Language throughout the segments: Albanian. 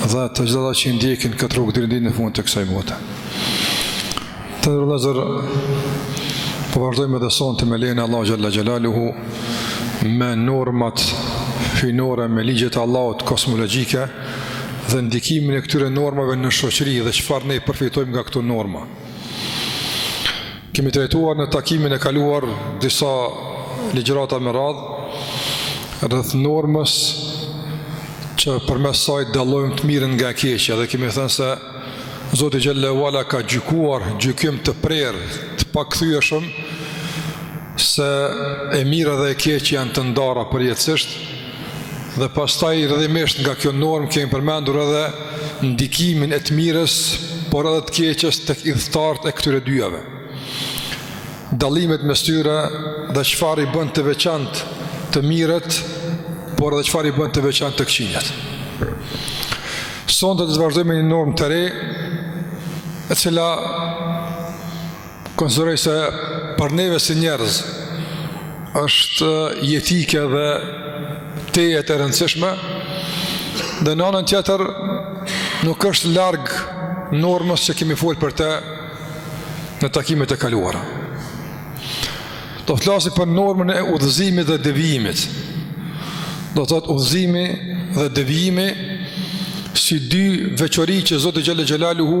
dhe të gjithë ata që i ndjekin këtë rrugë deri në fund të kësaj bote. Të nderuar vëllezër po vazhdojmë edhe sonte me lejen e Allahut xhel-le xhelaluhu me normat hyjnore me ligjet e Allahut kosmologjike dhe ndikimin e këtyre normave në shoqëri dhe çfarë ne përfitojmë nga këto norma. Kemi trajtuar në takimin e kaluar disa ligjërata me radhë rreth normës që përmes saj dallojmë të mirën nga e keqja dhe kemi thënë se Zoti xhel-le ue ala ka gjykuar gjykim të prerë, të pakthyeshëm se e mira dhe e keqja janë të ndara përjetësisht Dhe pastaj rrjedhimisht nga kjo normë kemi përmendur edhe ndikimin e të mirës, por edhe të keqes tek ithtarët e këtyre dyjave. Dallimet mes tyre dhe çfarë i bën të veçantë të mirët, por edhe çfarë i bën të veçantë të këqinjët. Sonte do të vazhdojmë me një normë të re, e cila Konsideroj se për neve si njerëz është jetike dhe tejet e rëndësishme dhe në anën tjetër nuk është larg normës që kemi folë për te në takimet e kaluara. Do të flasim për normën e udhëzimit dhe devijimit. Do të thotë udhëzimi dhe devijimi si dy veçori që Zoti xhel-le xhelaluhu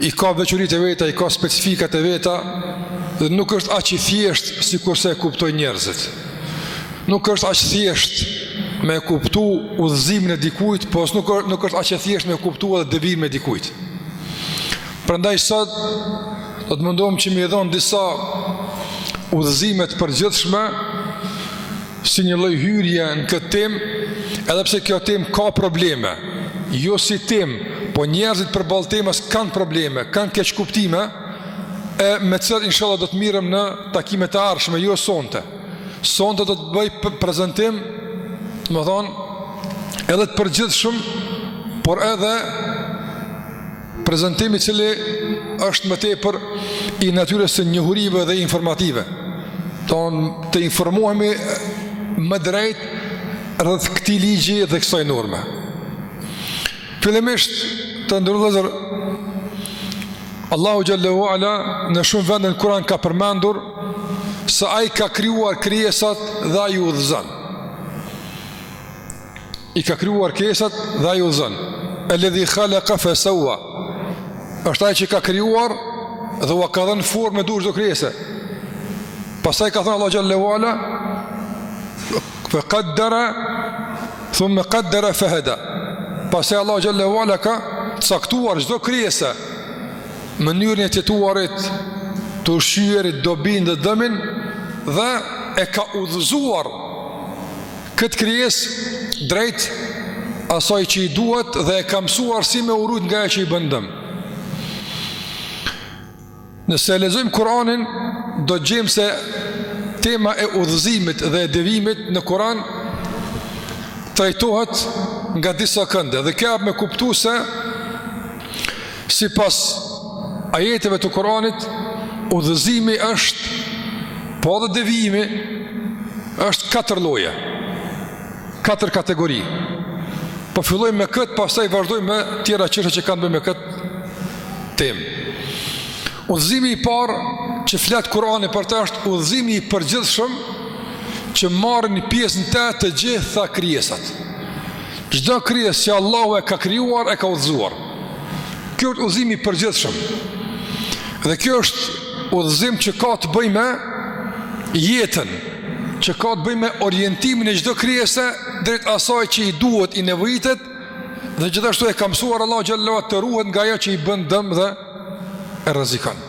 i ka veçoritë e veta, i ka specifikat e veta dhe nuk është aq i thjeshtë sikurse e kuptojnë njerëzit. Nuk është aq thjesht me e kuptu udhëzimin e dikujt, po nuk, nuk është aq e thjeshtë me e kuptu edhe devijimin e dikujt. Prandaj sot, do të mundohem që me i dhonë disa udhëzime të përgjithshme, si një lloj hyrje në këtë temë, edhe pse kjo temë ka probleme, jo si temë, po njerëzit përballë temës kanë probleme, kanë keqkuptime, e me cilat inshallah do të merremi në takime të ardhshme, jo sonte. Sonte do të bëj prezentim, domethënë, edhe të përgjithshëm, por edhe Prezantim i cili është më tepër i natyrës së njohurive dhe informative. Domethënë të informohemi më drejt rreth këtij ligji dhe kësaj norme. Fillimisht të nderuar vëllezër Allahu xhel-le ue ala në shumë vende në Kur'an ka përmendur se ai ka krijuar krijesat dhe ai udhëzon. I ka krijuar krijesat dhe ai udhëzon. Alladhi khalaqa fa sawwa. Është ai që i ka krijuar dhe ua ka dhënë formë çdo krijese. Pastaj ka thënë Allahu xhelle ue ala fa qaddara thumma qaddara fa hada. Pastaj Allahu xhelle ue ala ka caktuar çdo krijese mënyrën e të jetuarit, të ushqyerit, dobinë dhe dëmin dhe e ka udhëzuar këtë krijesë drejt asaj që i duhet dhe e ka mësuar si me u rujt nga ajo që i bën dëm. Nëse lexojmë Kuranin, do të gjejmë se tema e udhëzimit dhe e devijimit në Kuran trajtohet nga disa kënde dhe ki me kuptu se Sipas ajeteve të Kuranit, udhëzimi është po edhe devijimi është katër lloje. Katër kategori. Po fillojmë me këtë, pastaj vazhdojmë me tjera çështje që kanë të bëjnë me këtë temë. Udhëzimi i parë që flet Kurani për të është udhëzimi i përgjithshëm që marrin pjesë në të të gjitha krijesat. Çdo krijesë që Allahu e ka krijuar e ka udhëzuar. Kjo është udhëzimi i përgjithshëm. Dhe kjo është udhëzim që ka të bëjë me jetën, që ka të bëjë me orientimin e çdo krijese drejt asaj që i duhet, i nevojitet dhe gjithashtu e ka mësuar Allahu xhelle të ruhet nga ajo që i bën dëm dhe e rrezikon.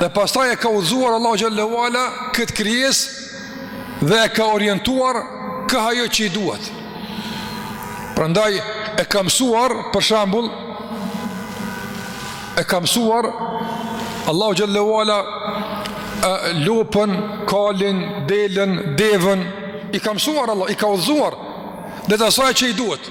Dhe pastaj e ka udhëzuar Allahu xhelle ue ala këtë krijesë dhe e ka orientuar kah ajo që i duhet. Prandaj e ka mësuar për shembull e ka mësuar Allahu xhelle ue ala lopën, kalin, delen, deven, i ka mësuar Allah, i ka udhëzuar drejt asaj që i duhet.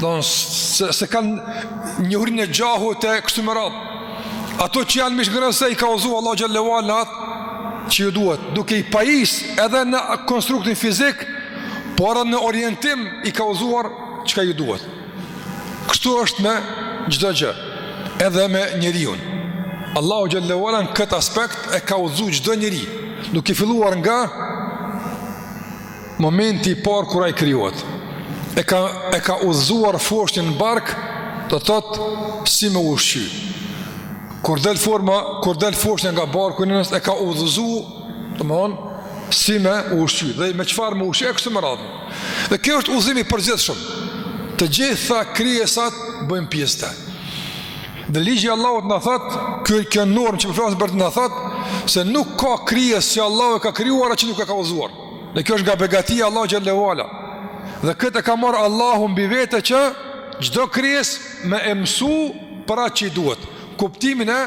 Don se, se kanë njohurinë e gjahut e kështu me radhë. Ato që janë mishngrënëse i ka udhëzu Allahu xhelle ue ala në atë që ju duhet, duke i pajis edhe në konstruktin fizik, por edhe në orientim i ka udhëzuar çka ju duhet. Kështu është me çdo gjë, edhe me njeriun. Allahu xhelle ue ala në këtë aspekt e ka udhëzu çdo njeri, duke filluar nga Momenti i parë kur ai krijohet, e ka e ka udhëzuar foshnjën në bark, do të thotë si me u ushqy. Kur del forma, kur del foshnja nga barku i nënës e ka udhëzu, domethënë si me u ushqy dhe me çfarë me u ushqy e kështu me radhë. Dhe kjo është udhëzimi i përgjithshëm. Të gjitha krijesat bëjnë pjesë në të. Dhe ligji i Allahut na thot, ky kjo normë që po flasim për të na thot se nuk ka krijesë që Allahu e ka krijuar që nuk e ka udhëzuar. Dhe kjo është nga begatia Allahu xhelle ue ala. Dhe këtë e ka marrë Allahu mbi vete që çdo krijesë me e msu për atë që i duhet. Kuptimin e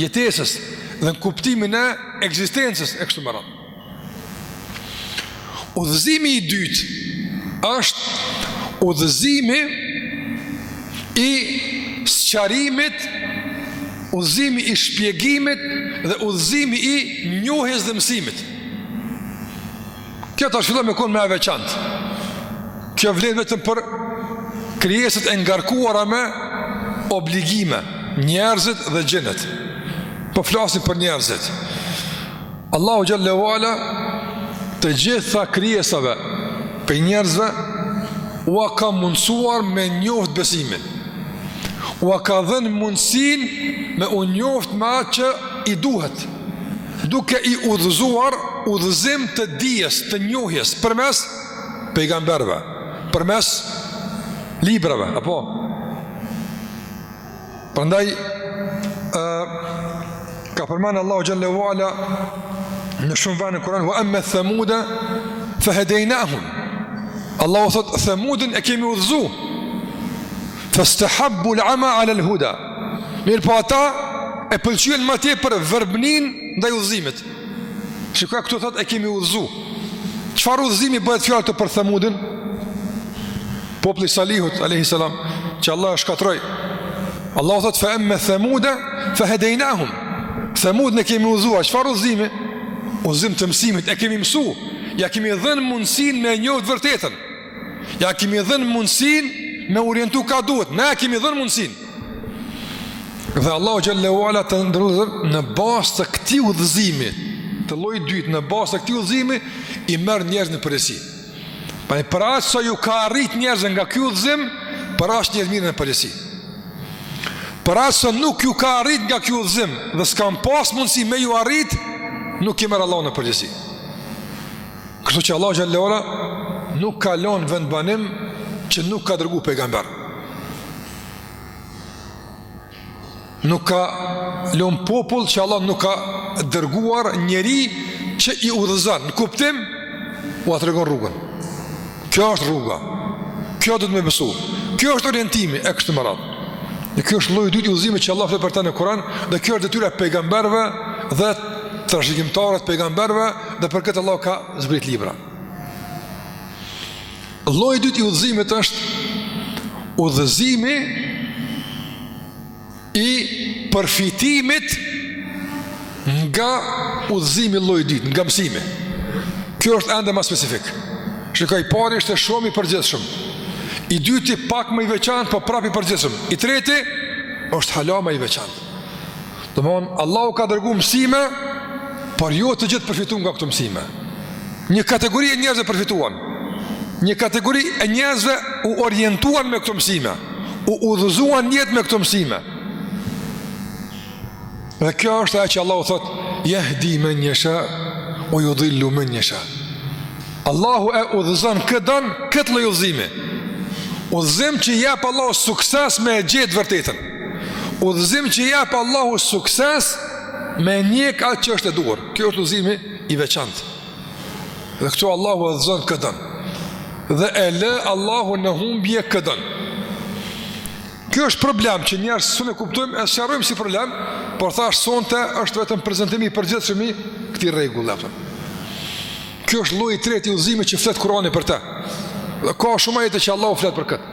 jetesës dhe kuptimin e ekzistencës e kështu me radhë. Udhëzimi i dytë është udhëzimi i sqarimit, udhëzimi i shpjegimit dhe udhëzimi i njohjes dhe mësimit. Kjo tash fillon me konë ma e veçantë. Kjo vlen vetëm për krijesat e ngarkuara me obligime, njerëzit dhe xhinët. Po flasim për njerëzit. Allahu xhelle ue ala të gjitha krijesave prej njerëzve ua ka mundësu me njoft besimin. Ua ka dhënë mundësinë me u njoft me atë që i duhet. Duke i udhëzuar udhëzim të dijes, të njohjes përmes pejgamberve, përmes librave, apo Prandaj e ka përmend Allahu xhelle ue ala në shumë vende në Kur'an wa amma thamuda fahadaynahum. Allahu thotë Thamudin e kemi udhëzu. Fastahabbu al-ama ala al-huda. Mirëpo ata e pëlqyen ma tepër verbninë ndaj udhëzimit. Shiko këtu thotë e kemi udhëzu. Çfarë udhëzimi bëhet fjalë këtu për Thamudin? Populli i Salihut alayhi salam, që Allahu e shkatërroi. Allahu thotë fa amma Thamuda fa hadaynahum. Thamudin e kemi udhëzuar, çfarë udhëzimi? Udhëzim të mësimit, e kemi mësu, ia kemi dhënë mundësinë me njohë të vërtetën. Ia kemi dhënë mundësinë me u orientu ka duhet, ne ia kemi dhënë mundësinë. Dhe Allahu xhelle ue ala të nderuar në bazë të këtij udhëzimi, të llojit të dytë në bazë të këtij udhëzimi i merr njerëzit në përgjegjësi. Pra, për aq sa ju ka arrit njerëzve nga ky udhëzim, për aq njerëzit mirren në përgjegjësi. Për aq sa nuk ju ka arrit nga ky udhëzim dhe s'kanë pas mundësi me ju arrit, nuk i merr Allahu në përgjegjësi. Kështu që Allahu xhelle ue ala nuk ka lonë vendbanim që nuk ka dërgu pejgamber. Nuk ka lonë popull që Allahu nuk ka dërguar njeri që i udhëzon. Në kuptim, ua tregon rrugën. Kjo është rruga. Kjo duhet me besu. Kjo është orientimi e kështu me radhë. Dhe kjo është lloji i dytë i udhëzimit që Allahu flet për të në Kur'an, dhe kjo është detyra e pejgamberëve dhe trashëgimtarëve të pejgamberëve dhe për këtë Allahu ka zbrit libra. Lloji i dytë i udhëzimit është udhëzimi i përfitimit nga udhëzimi lloji i dytë, nga mësimi. Kjo është ende ma specifik. Shikoj, pari është shumë i përgjithshëm. I dyti pak ma i veçantë, po prap i përgjithshëm. I treti është hala ma i veçantë. Domethon, Allahu ka dërgu mësime, por jo të gjithë përfitun nga këto mësime. Një kategori e njerëzve përfituan. Një kategori e njerëzve u orientuan me këto mësime. U udhëzuan n'jetë me këto mësime. Dhe kjo është ajo që Allahu thotë, jehdi men jesha, ue judhil-lu men jesha. Allahu e udhëzon kë don këtë lloj udhëzimi. Udhëzim që jep Allahu sukses me e gjetë të vërtetën. Udhëzim që jep Allahu sukses me ndjek atë që është e duhur. Kjo është udhëzimi i veçantë. Dhe këtu Allahu e udhëzon kë don. Dhe e lë Allahu në humbje kë don. Kjo është problem që njerëz s'e kuptojmë e sqarojmë si problem, por thashë sonte është vetëm prezentimi i përgjithshëm i këtij rregulli apo. Ky është lloji i tretë i udhëzimit që flet Kurani për të. Dhe ka shumë ajete që Allahu flet për këtë.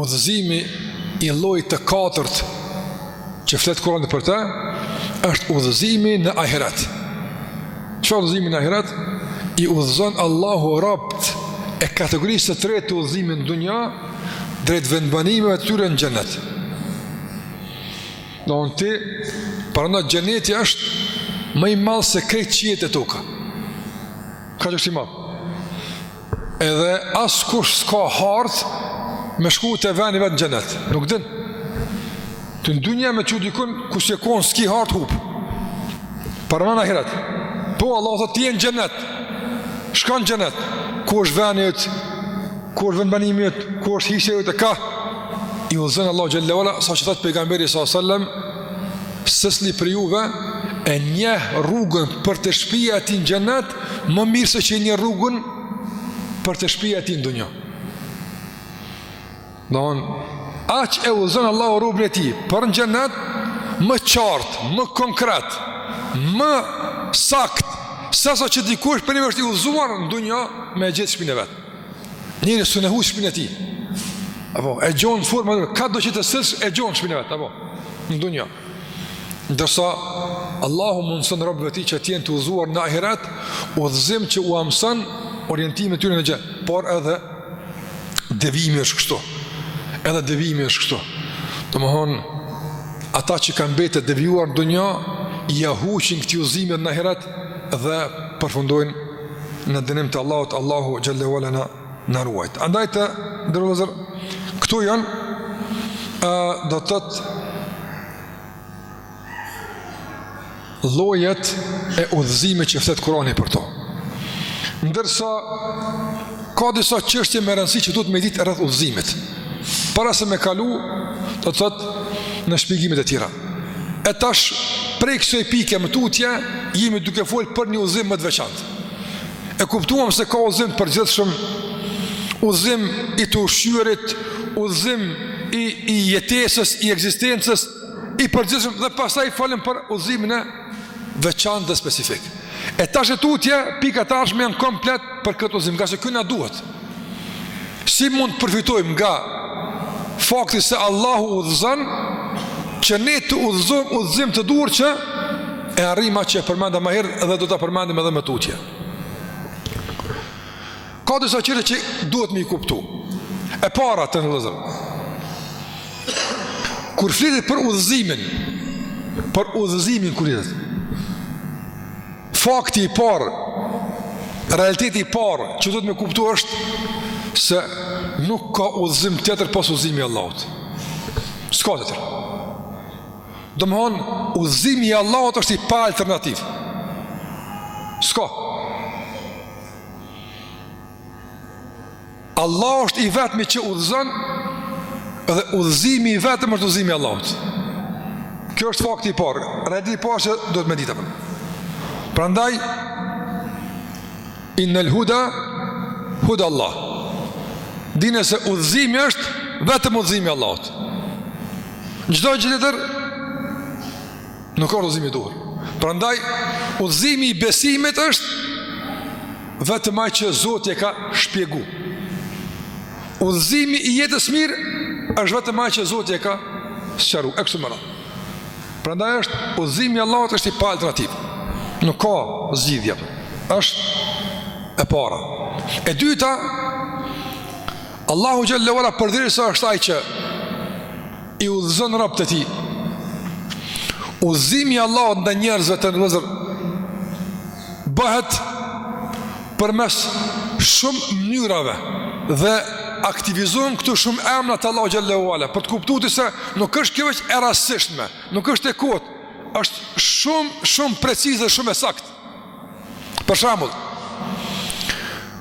Udhëzimi i llojit të katërt që flet Kurani për të është udhëzimi në ahiret. Çfarë udhëzimi në ahiret? I udhëzon Allahu robt e kategorisë së tretë të udhëzimit në dunja drejt vendbanimeve të tyre në xhenet. Do ti paramendo xheneti është më i madh se krejt qiejt e toka. Kaq është i madh. Edhe askush s'ka hartë me shku te veni i vet në xhenet. Nuk din. Ti në dynja me shku dikun, ku s'je konë s'ki hartë hup. Paramendo në ahiret. Po, Allahu të shtie në xhenet. Çka në xhenet? Ku është veni yt? Ku është vendbanimi yt? Ku është hisja jote? Ka? I udhëzon Allahu xhel-le ue ala, sa që thotë pejgamberi s.a.s. Secili prej juve e njeh rrugën për te shpia e tij në xhenet, Më mirë se që e njeh rrugën për te shpia e tij në dunja. Domethonë, aq e udhëzon Allahu robin e tij, për në xhennet, më qartë, më konkret, më saktë, sesa që dikush prej neve është i udhëzuar në dunja me gjetë shpinë e vet. Njeri s'e hup shpinë e tij. Apo, e gjon në formë, kado që të sillesh, e gjon shpinë e vet, apo, në dunja. Ndërsa Allahu mundëson robëve tij që të jenë të udhëzuar në ahiret, udhëzim që u mundëson orientimin e tyre në gjë, por edhe devimi është kështu. Edhe devimi është kështu. Domethënë, ata që kanë mbetë të devijuar në dunja, ia huqin këtij udhëzimi në ahiret dhe përfundojnë në dënim të Allahut, Allahu xhelle ue ala në na ruajt. Andaj të nderuar, këtu janë, do të thotë, llojet e udhëzimit që flet Kurani për to. Ndërsa, ka disa çështje me rëndësi që duhet me i ditë rreth udhëzimit. Para se me kalu, do të thotë, në shpjegimet e tjera. E tash, prej kësoj pike më tutje, jemi duke folë për një udhëzim më të veçantë. E kuptuam se ka udhëzim të përgjithshëm, udhëzim i të ushqyerit, udhëzim i i jetesës, i ekzistencës, i përgjithshëm dhe pastaj folëm për udhëzimin e veçantë dhe specifik. E tash e tutje, pikat e ardhshme janë komplet për këtë udhëzim, ngase ky na duhet. Si mund të përfitojmë nga fakti se Allahu udhëzon që ne të udhëzohemi udhëzim të duhur që e arrijmë atë që e përmenda ma herët dhe do ta përmendim edhe më tutje. Ka disa gjëra që duhet me i kuptu. E para të nderuar. Kur flitet për udhëzimin, për udhëzimin kur jetë. Fakti i parë, realiteti i parë që duhet me kuptu është se nuk ka udhëzim tjetër pos udhëzimi i Allahut. S'ka tjetër. Domethënë, udhëzimi i Allahut është i pa alternativë. S'ka. Allahu është i vetëmi që udhëzon dhe udhëzimi i vetëm është udhëzimi i Allahut. Kjo është fakti i parë, realiteti i parë që duhet me ditë. Prandaj, innel huda, hudallah. Dijeni se udhëzimi është vetëm udhëzimi i Allahut. Çdo gjë tjetër, Nuk ka udhëzim i duhur. Prandaj udhëzimi i besimit është vetëm ai që Zoti e ka shpjegu. Udhëzimi i jetës mirë është vetëm ai që Zoti e ka sqaru. E kështu me radhë. Prandaj është udhëzimi i Allahut është i pa alternativë. Nuk ka zgjidhje. Kjo është e para. E dyta, Allahu xhelle ue ala përderisa është ai që i udhëzon robët e tij. Udhëzimi i Allahut ndaj njerëzve të ndershëm bëhet përmes shumë mënyrave dhe aktivizohen këtu shumë emra të Allahut xhel-le ue ala për të kuptuar se nuk është kjo veç e rastësishme, nuk është e kotë, është shumë shumë precize, shumë e saktë. Për shembull,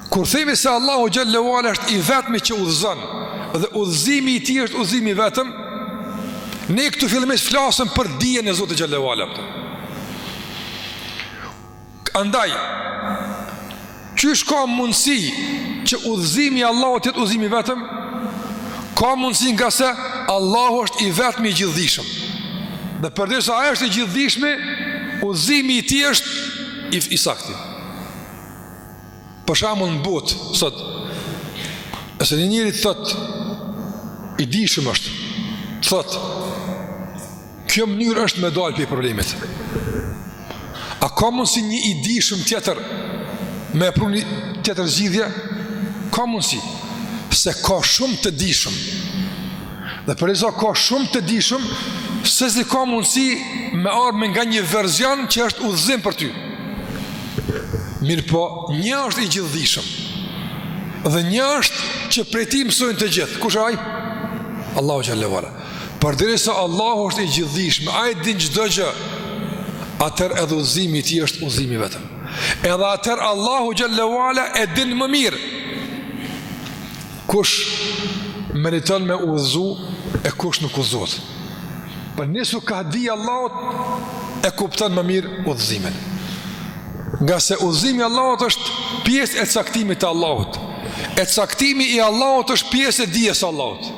kur themi se Allahu xhel-le ue ala është i vetmi që udhëzon dhe udhëzimi i tij është udhëzimi i vetëm, ne këtu fillimisht flasim për dijen e Zotit xhel-le ue ala. Andaj, qysh ka mundësi që udhëzimi i Allahut të jetë udhëzimi i vetëm? Ka mundësi ngase Allahu është i vetmi i gjithëdijshëm. Dhe përderisa ai është i gjithëdijshmi, udhëzimi i tij është i, i saktë. Për shembull në botë sot, nëse një njeri thotë i dijshëm është, thotë Kjo mënyrë është me dalë prej problemit. A ka mundësi një i dijshëm tjetër me e pru një tjetër zgjidhje? Ka mundësi, se ka shumë të dijshëm. Dhe përderisa ka shumë të dijshëm, secili ka mundësi me ardh me nga një verzion që është udhëzim për ty. Mirëpo, një është i gjithëdijshëm dhe një është që prej tij mësojnë të gjithë. Kush â ai? Allahu xhel-le ue ala Përderisa Allahu është i gjithëdijshëm, ai din çdo gjë, atëherë edhe udhëzimi i tij është udhëzimi i vetëm. Edhe atëherë Allahu xhel-le ue ala e din më mirë. Kush meriton m'u udhëzu e kush nuk udhëzohet. Për nisu kah dija e Allahut e kupton më mirë udhëzimin. Ngase udhëzimi i Allahut është pjesë e caktimit të Allahut. E caktimi i Allahut është pjesë e dijes së Allahut.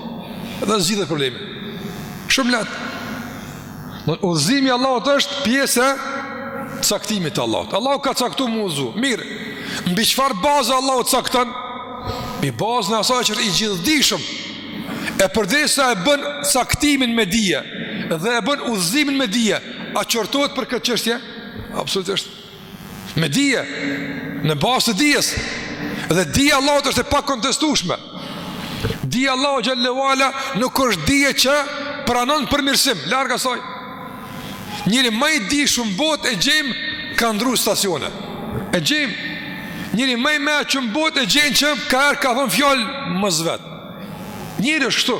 Dhe zgjidhet problemi. Shumë lehtë. Udhëzimi i Allahut është pjesë e caktimit të Allahut. Allahu ka caktu m'u udhëzu. Mirë, mbi çfarë baze Allahu cakton? Mbi bazën e asaj që është i gjithëdijshëm. E përderisa e bën caktimin me dije dhe e bën udhëzimin me dije, a qortohet për këtë çështje? Absolutisht. Me dije, në bazë të dijes. Dhe dija e Allahut është e pakontestueshme. Dija e Allahut xhel-le ue ala nuk është dije që pranon përmirësim, larg asaj. Njeri ma i dijshëm n'botë e gjen ka ndru stacione. E gjen njeri ma i mençëm n'botë e gjen që kaherë ka thon fjalë mos vet. Njeriu është kështu.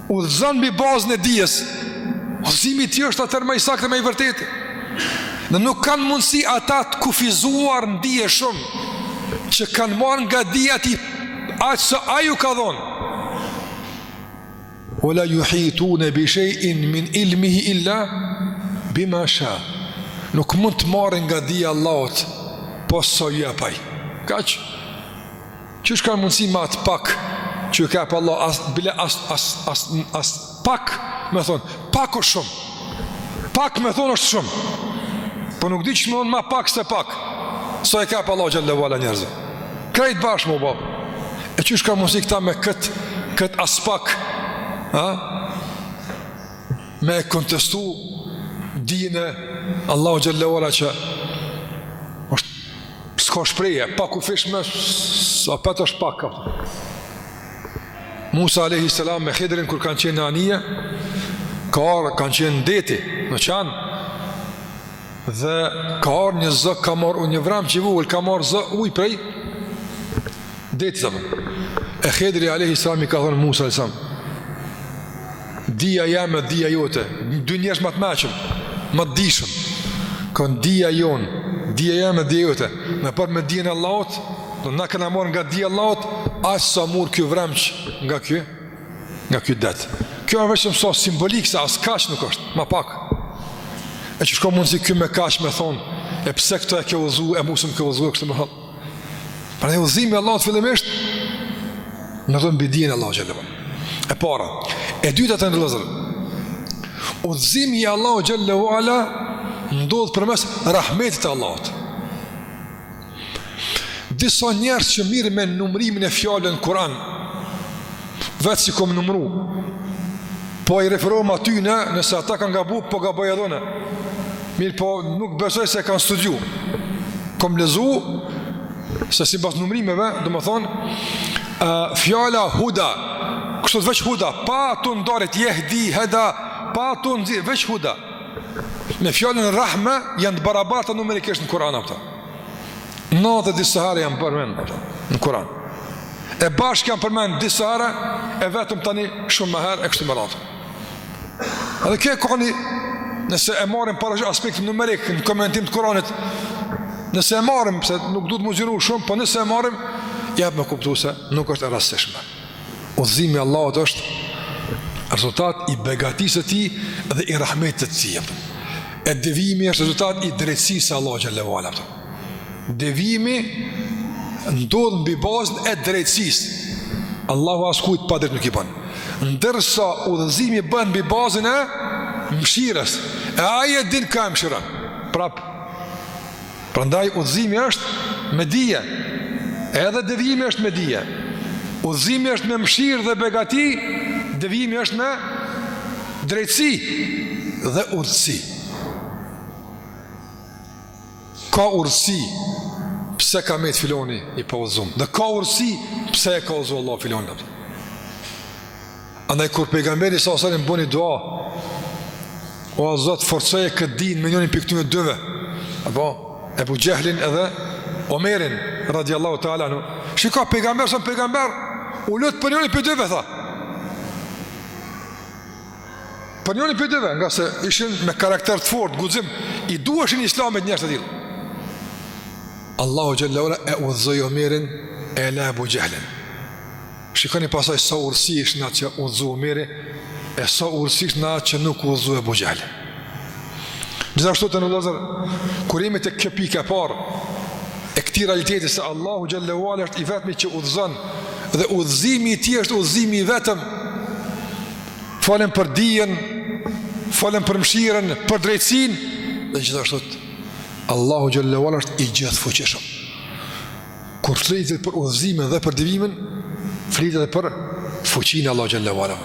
Udhëzon mbi bazën e dijes. Udhëzimi i tij është atëherë ma i saktë ma i vërtetë. Dhe nuk kanë mundësi ata të kufizuar në dije shumë që kanë marrë nga dija e tij aq sa ai u ka dhonë. Ue la juhitune bi shejin min ilmihi illa bima sha. Nuk mund të marrin nga dija e Allahut, po sa ju ep ai. Kaq? Qysh ka mundësi me atë pak që ju ka jap Allahu, as, bile as, as, as, as pak me thonë, pak është shumë, pak me thonë është shumë, po nuk di ça me thonë ma pak se pak, sa e ka jap Allahu xhele ve ala njerëzve. Krejt bashkë me ba, e qysh ka mundësi këta me këtë, këtë as pak, a? me kontestu dijen e Allahut xhele ve ala që S'ka shprehje, e pakufishme, sa pak është pak, ka. Musa a.s. me Hidrin kur kanë qenë në anije, ka ardhë, kanë qenë në det, në oqean, dhe ka ardhë një zog, ka ardhë një vremç i vogël, ka ardhë zë uj prej detit, e zëmë. E Hidri a.s. i ka thënë Musa a.s. Dija jeme, dija jote, dy njerëz ma të meçëm, ma të dijshëm. Kjo dija jonë, dija jeme, dija jote, në par me dijen e Allahut, na kena marr nga dija e Allahut, aq sa murr ky vremç nga ky, nga ky det. Kjo është vetëm sa simbolik se as kaq nuk është, ma pak. E qysh ka mundësi ky me kaq me thon, e pse këtë e ke udhëzu, e mu s'më ke udhëzu kështu me thon. Prandaj udhëzimi i Allahut fillimisht ndodh mbi dijen e Allahut xhele ve ala. E para, e dyta të nderuar vëllezër. Udhëzimi i Allahut xhele ve ala ndodh përmes rahmetit të Allahut. Disa njerëz që merren me numërimin e fjalëve në Kur'an Vetë s'i kom numru Po i referohem atyne Nëse ata kanë gabu Po gaboj edhe unë Mirëpo nuk besoj se kanë studiu Kom lezu Se sipas numrimeve Domethonë uh, Fjala huda Kështu veç huda Pa të ndarat jehdi heda Pa to veç huda Me fjalën rahme Janë të barabarta numerikisht në Kur'an apo të Nëntëdhjetë e sa herë janë përmend në kuran. E bashkë janë përmend disa herë e vetëm tani shumë më herë e kështu me radhë. Edhe kjo e kemi, nëse e marrim parasysh aspektin numerik në komentim të kuranit, nëse e marrim, se nuk du tash m'u zgjeru shumë, po nëse e marrim, jep me kuptu se nuk është e rastësishme. Udhëzimi i Allahut është rezultat i begatisë së tij dhe i rahmetit të tij. E devijimi është rezultat i drejtësisë së Allahut xhallahu ala. Devijimi ndodh mbi bazën e drejtësisë. Allahu askujt padrejt nuk i bën. Ndërsa udhëzimi bën mbi bazën e mëshirës. E ai e din kë mëshiron. Prap Prandaj udhëzimi është me dije. Edhe devijimi është me dije. Udhëzimi është me mëshirë dhe begati, devijimi është me drejtësi dhe urtësi. Ka urtësi pse ka met filoni i paudhëzum. Dhe ka urtësi pse e ka udhëzu Allah filoni. Andaj kur pejgamberi alejhi selam bëni dua, o Zot forcoje këtë din me njërin prej këtyre dyve, apo Ebu Xhehlin edhe Omerin, radiallahu ta'ala anhu. Shika pejgamber, si pejgamber, u lut për njërin prej dyve, tha. Për njërin prej dyve, ngase ishin me karakter të fort, guxim, i duheshin islamit njerëz të tillë. Allahu xhelle ala e udhëzoi Omerin e la Ebu Xhehlin. Shikoni pastaj sa urtësi ish në atë që u udhëzu Omeri e sa urtësi ish në atë që nuk u udhëzu Ebu Xhehli. Gjithashtu te, vëllezër kerim, te kjo pika e parë e këtij realiteti se Allahu xhelle ue ala është i vetmi që udhëzon dhe udhëzimi i tij është udhëzimi i vetëm folëm për dijen, folëm për mshirën, për drejtësinë dhe gjithashtu Allahu xhelle ue ala është i gjithëfuqishëm. kur flitet për udhëzimin dhe për devijimin, flitet për fuqinë e Allahut xhelle ue ala.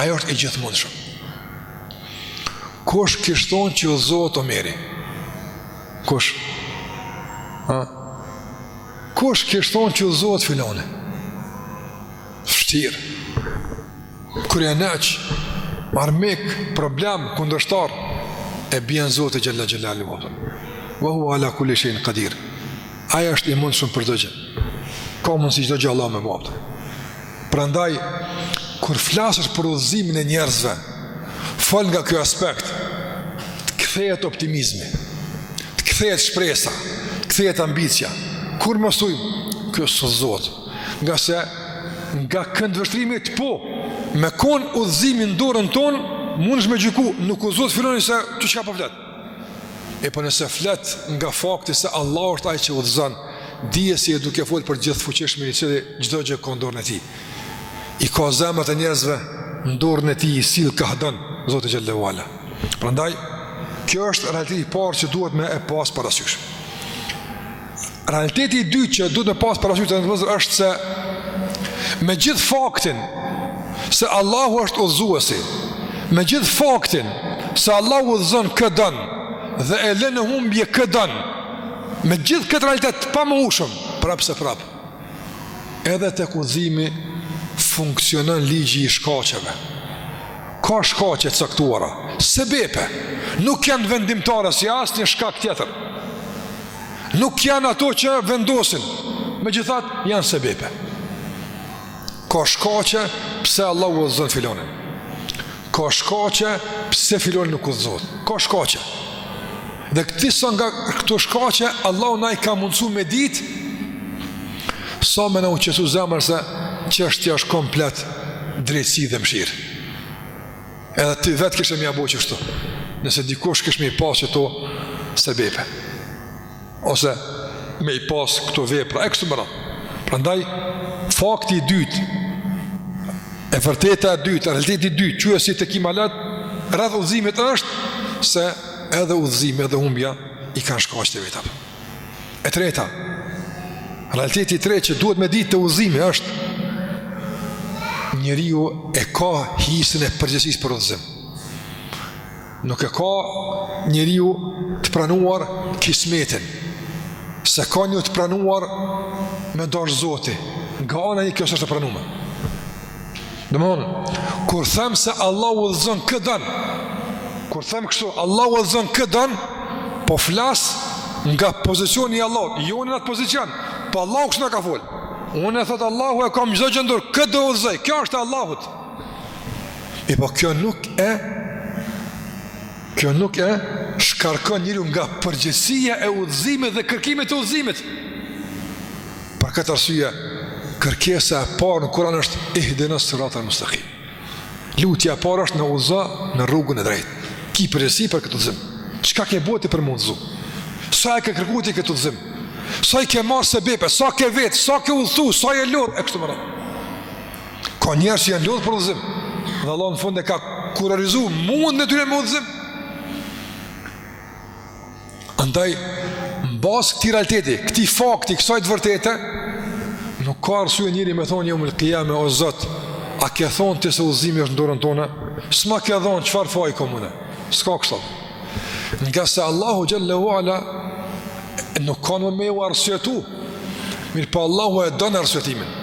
Ajo është e gjithëmundshme. Kush kish thën që udhëzohet Omeri? Kush? Ha? Kush kish thën që udhëzohet filoni? Vështirë. kryeneq, armik, problem, kundërshtar, e bjen Zoti xhelle xhelaluhu, aptën. Ve huve ala kul-li shejin kadir. Ai është i mundshëm për çdo gjë. Ka mundësi çdo gjë Allah me bë, aptën. Prandaj, kur flasish për udhëzimin e njerëzve, fol nga ky aspekt, të kthehet optimizmi, të kthehet shpresa, të kthehet ambicia. Kur mësujmë, kjo së Zotë, ngase, Nga këndvështrimi yt po, me konë udhëzimi n'dorën tonë, mundesh me gjyku, nuk udhzohet filoni se ti çka po flet. E po nëse flet nga fakti se Allah është ai që udhëzon, dije se je duke folë për të gjithëfuqishmin i cili çdo gjë ka n'dorën e tij. I ka zemrat e njerëzve n'dorën e tij, i sjell kah don, Zoti xhelle ue ala. Prandaj, ky është realiteti i parë që duhet me e pasë parasysh. realiteti i dytë që duhet me pas parasysh në të është se me gjithë faktin se Allahu është udhëzuesi, me gjithë faktin se Allahu udhëzon kë don dhe e le në humbje kë don, me gjithë këtë realitet të pamohueshëm, prapëseprapë, edhe tek udhëzimi funksionon ligji i shkaqeve. Ka shkaqe të caktuara, sebepe, nuk janë vendimtare si asnjë shkak tjetër. Nuk janë ato që vendosin, megjithatë janë sebepe. Ka shkaqe pse Allahu udhëzon filonin. Ka shkaqe pse filoni nuk udhëzohet. Ka shkaqe. Dhe disa nga këto shkaqe, Allahu na i ka mundësu me ditë, sa me na u qetsu zemra se qështja është komplet drejtësi dhe mshirë. Edhe ti vetë kishe me ia bo qështu Nëse dikush kish me i pas qëto sebepe Ose me i pas këto vepra E kështu me radhë Prandaj fakti i dyt E vërteta e dyt Realiteti i dyt Qysh si te ki malet Rreth udhëzimit është Se edhe udhëzimi edhe humbja I kanë shkaqet e veta E treta, realiteti i tretë që duhet me ditë te udhëzimi është njeriu e ka hisen e përgjegjësisë për udhëzim. Nuk e ka njeriu të pranuar kismetin, s'e ka njeriu të pranuar me dasht zoti, nga ana e tij kjo s'është e pranume. Domethonë, kur them se Allahu udhëzon kë don, kur them kështu, Allahu udhëzon kë don, po flas nga pozicioni i Allahut, jo unë në atë pozicion, po Allahu kështu na ka folë. Unë e thotë Allahu e kam çdo gjë n'dorë, kë du udhëzoj, kjo është e Allahut. E po kjo nuk e, kjo nuk e, shkarkon njeriun nga përgjegjësia e udhëzimit dhe kërkimit të udhëzimit. Për këtë arsye, kërkesa e parë në Kur'an është ihdinas siratal mustaqim. Lutja e parë është na udhëzo në rrugën e drejtë. Ki përgjegjësi për këtë udhëzim. Çka ke bo ti për me u udhëzu? Sa e ke kërku ti këtë udhëzim? Sa i ke marrë sebepet? Sa ke vetë? Sa ke udhëtu? Sa je lodhë? E kështu me radhë. Ka njerëz që janë lodhë për udhëzim. Dhe Allahu në fund e ka kurorëzu mundin e tyne me udhëzim. Andaj, mbas këtij realiteti, këtij fakti, kësaj të vërtete, nuk ka arsye njeri me thonë jeumul kijame, o zot, a ke thonë ti se udhëzimi është në dorën tonde, s'ma ke dhonë, çfarë faji kom une, s'ka kështu. Ngase Allahu xhele ue ala, nuk ka nevojë me u arsyetu, mirëpo Allahu e don arsyetimin.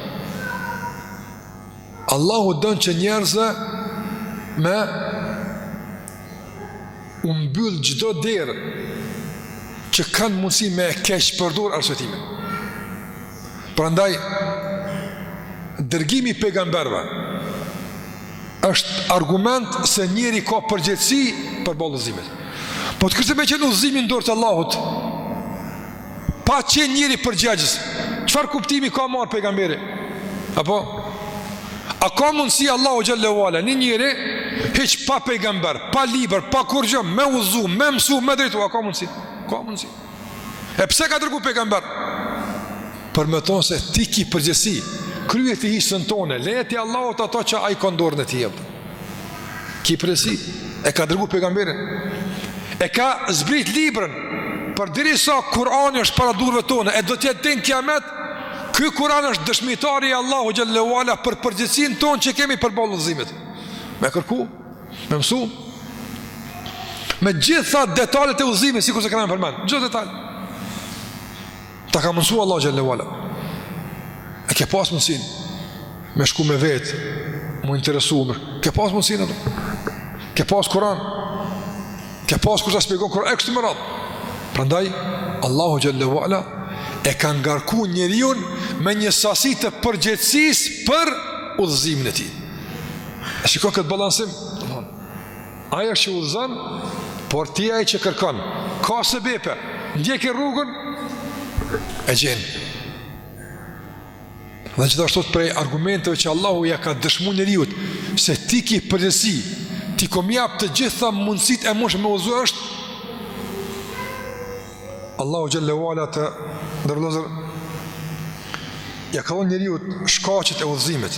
Allahu don që njerëzit me u mbyll çdo derë që kanë mundësi me e keqpërdor arsyetimin. Prandaj, dërgimi i pejgamberve është argument se njeri ka përgjegjësi përballë udhëzimit. Po të kishte me qenë udhëzimi n'dorë të Allahut, pa qenë njeri përgjegjës. Çfarë kuptimi ka marr pejgamberi? Apo a ka mundsi Allahu xhele ue ala një njeri hiç pa pejgamber, pa libër, pa kurgjo me udhzu, me mësu, me drejtu, a ka mundsi? Ka mundsi. E pse ka dërguar pejgamber? Për me t'thonë se ti ki përgjegjësi, kryeje ti hisen tonde, leja ti Allahut ato që ai ka n'dorë me t'i jep. Ki përgjegjësi, e ka dërgu pejgamberin. E ka zbrit librën përderisa Kurani është para durve tona e do t'jetë deri n'kiamet Ky Kur'an është dëshmitar i Allahut xhele ue ala për përgjegjësinë tonë që kemi përballë udhëzimit. Me kërku, me mësu, me gjitha detalet e udhëzimit, sikurse kena me përmend, gjitha detalet. Ta ka mundsu Allahu xhele ue ala E ke pas mundsinë Me shku me vet Mu interesu me Ke pas mundsinë e Ke pas kuran Ke pas kush ta shpjegon kuran E kështu me radhë Prandaj Allahu xhele ue ala E ka ngarku njeriun Me një sasi të përgjegjësisë Për udhëzimin e tij E shiko këtë balansim Ai është që udhëzon, por ti ai që kërkon. Ka sebepe, ndjeke rrugën e gjen. Dhe gjithashtu prej argumenteve që Allahu ja ka dëshmu njeriut se ti ki përgjegjësi, t'i kom jap të gjitha mundësitë e munesh me u udhëzu është Allahu xhele ue ala të nderuar vëllezër ja ka dhënë njeriut shkaqet e udhëzimit.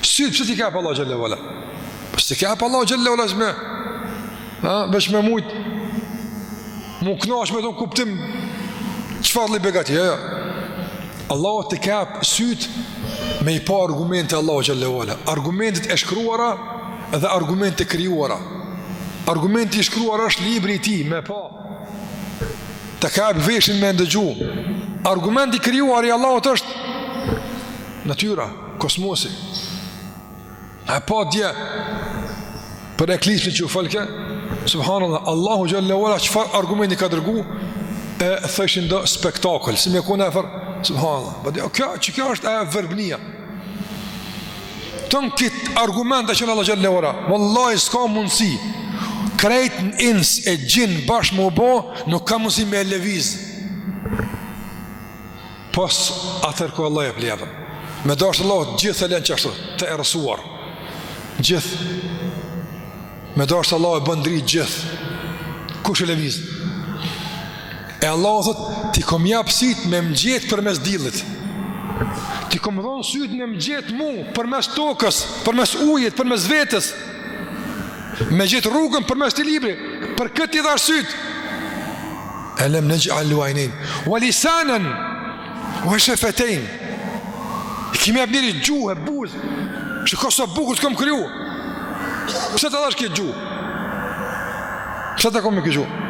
Sytë pse t'i ka jap Allahu xhele ue ala Pse t'i ka jap Allahu xhele ue ala Zme ha, Veç me mujt M'u knaq me to në kuptim Çfarë lloj begatie jo, jo. Allahu t'i ka jap sytë Me i pa argumentet e Allahut xhele ue ala Argumentet e shkruara Dhe argumentet e krijuara Argumenti i shkruar është libri i tij Me pa Ta ka jap veshin me ndëgju Argumenti i krijuar i Allahut është Natyra Kosmosi. A pa dje për eklipsin që u folke? Subhanallah, Allahu xhele ue ala çfarë argumenti ka dërgu? E thojshin do spektakël, si me kon a fër? Subhanallah. Po dhe kjo, çka kjo është ajo verbnia? Tonë këto argumente që Allahu xhele ue ala, vallahi s'ka mundsi. Krejt ins e xhin bashkë me u bo, nuk ka mundësi me e lëviz. Pos atëherë ku Allahu jep leje. Me dashtë Allahu gjithë e len qashtu, të errësuar. Gjithë. Me dashtë Allahu e bën dritë gjithë. Kush e lëviz? E Allahu thotë, t'i kom jap sytë me më gjetë përmes diellit. T'i kom dhonë sytë me më gjetë mu përmes tokës, përmes ujit, përmes vetes. Me gjetë rrugën përmes te libri, për këtë t'i dhashë sytë. Elem nexh'al lehu ajnejn Wa lisanen Wa shefetejn I kime e njeri gjuhë e buzë Shika sa bukur të kom kriju Pse të dhashë këtë gjuhë Pse të kom dhonë këtë gjuhë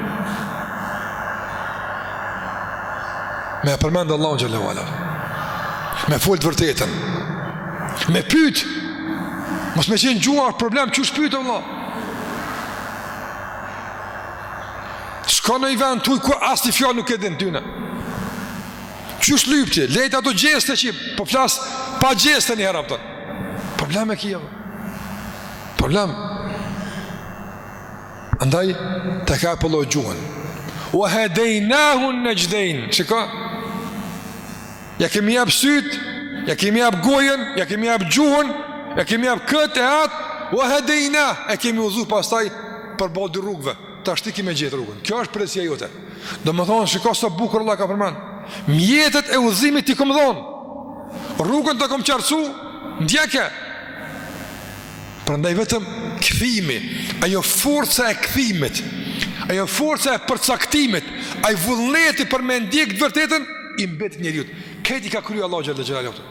Me e përmendë Allahun xhele ue ala Me folë të vërtetën Me pytë Mos me qenë gjuha është problem Qysh pytë Allah Shko në ni vend t'huj ku asnjë fjalë nuk e din tyne. Qysh lyp ti, lej ato gjeste që po flas pa gjeste një herë a kupton Problem e ki, problem. Andaj, ta ka jap Allahu gjuhën. Wa hedejnahun nexhdejn, shika? Ja kemi jap sytë, ja kemi jap gojën, ja kemi jap gjuhën, ja kemi jap këtë e atë, wa hedejnah, e kemi udhëzu pastaj përballë dy rrugëve. Tash ti ki me gjetë rrugën, kjo është përgjegjësia jote Domethonë, shiko sa bukur Allahu ka përmend Mjetet e udhëzimit t'i kom dhonë Rrugën ta kom qartësu, ndjeke Prandaj vetëm kthimi Ajo forca e kthimit Ajo forca e përcaktimit Ai vullneti për me ndjekë të vërtetën I mbetet njeriut Krejt i ka kriju Allahu xhele xhelaluhu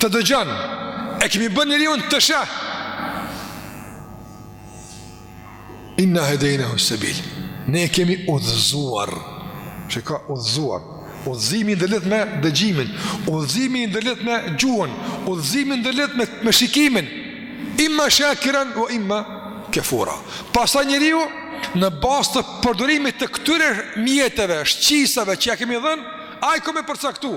të dëgjon, e kemi bën njeriun të sheh. Inna hedejnahus-sebil, ne e kemi udhëzuar, shika udhëzuar, udhëzimi ndërlidhet me dëgjimin, udhëzimi ndërlidhet me gjuhën, udhëzimi ndërlidhet me, me shikimin, imma shakiran we imma kefura. Pastaj njeriu, në bazë të përdorimit të këtyre mjeteve, shqisave që ja kemi dhënë, ai ka me përcaktu,